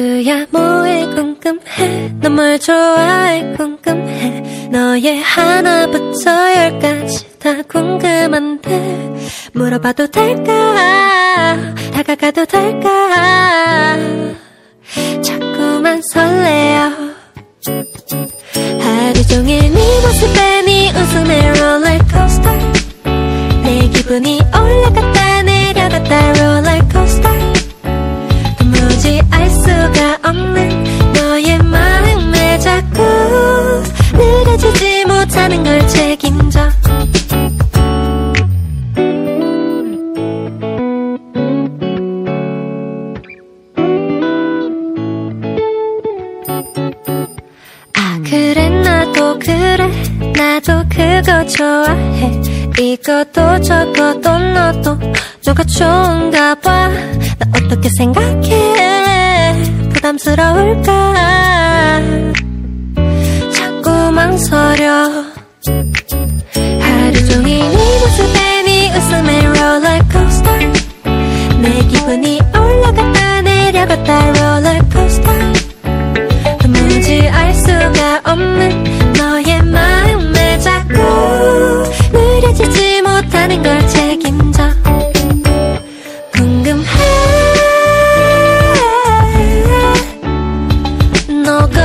하루야? 뭐해 궁금해? 너뭘 좋아해? 궁금해. 너의 하나부터 열까지 다 궁금한데 물어봐도 될까? 다가가도 될까? 자꾸만 설레어. 하루 종일 네 모습에 네 웃음에 롤러코스터. 내 기분이 올라갔다 그래 나도 그래? 나도 그거 좋아해. 이것도 저것도 너도 누가 좋은가 봐 나 어떻게 생각해? 부담스러울까? 자꾸 망설여. 하루 종일 네 모습에 네 웃음에 롤러코스터. 내 기분이 올라갔다 내려갔다 가 없는 너의 마음에 자꾸 느려지지 못하는 걸 책임져. 궁금해. 너가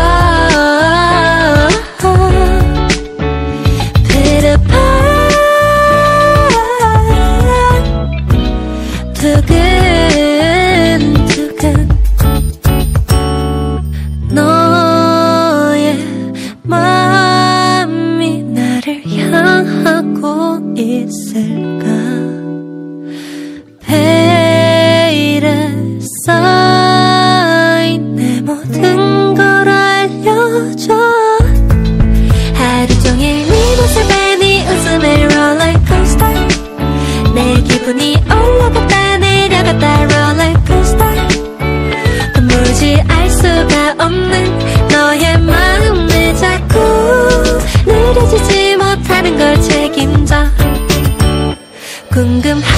비르파. 두근두근 있을까 궁금해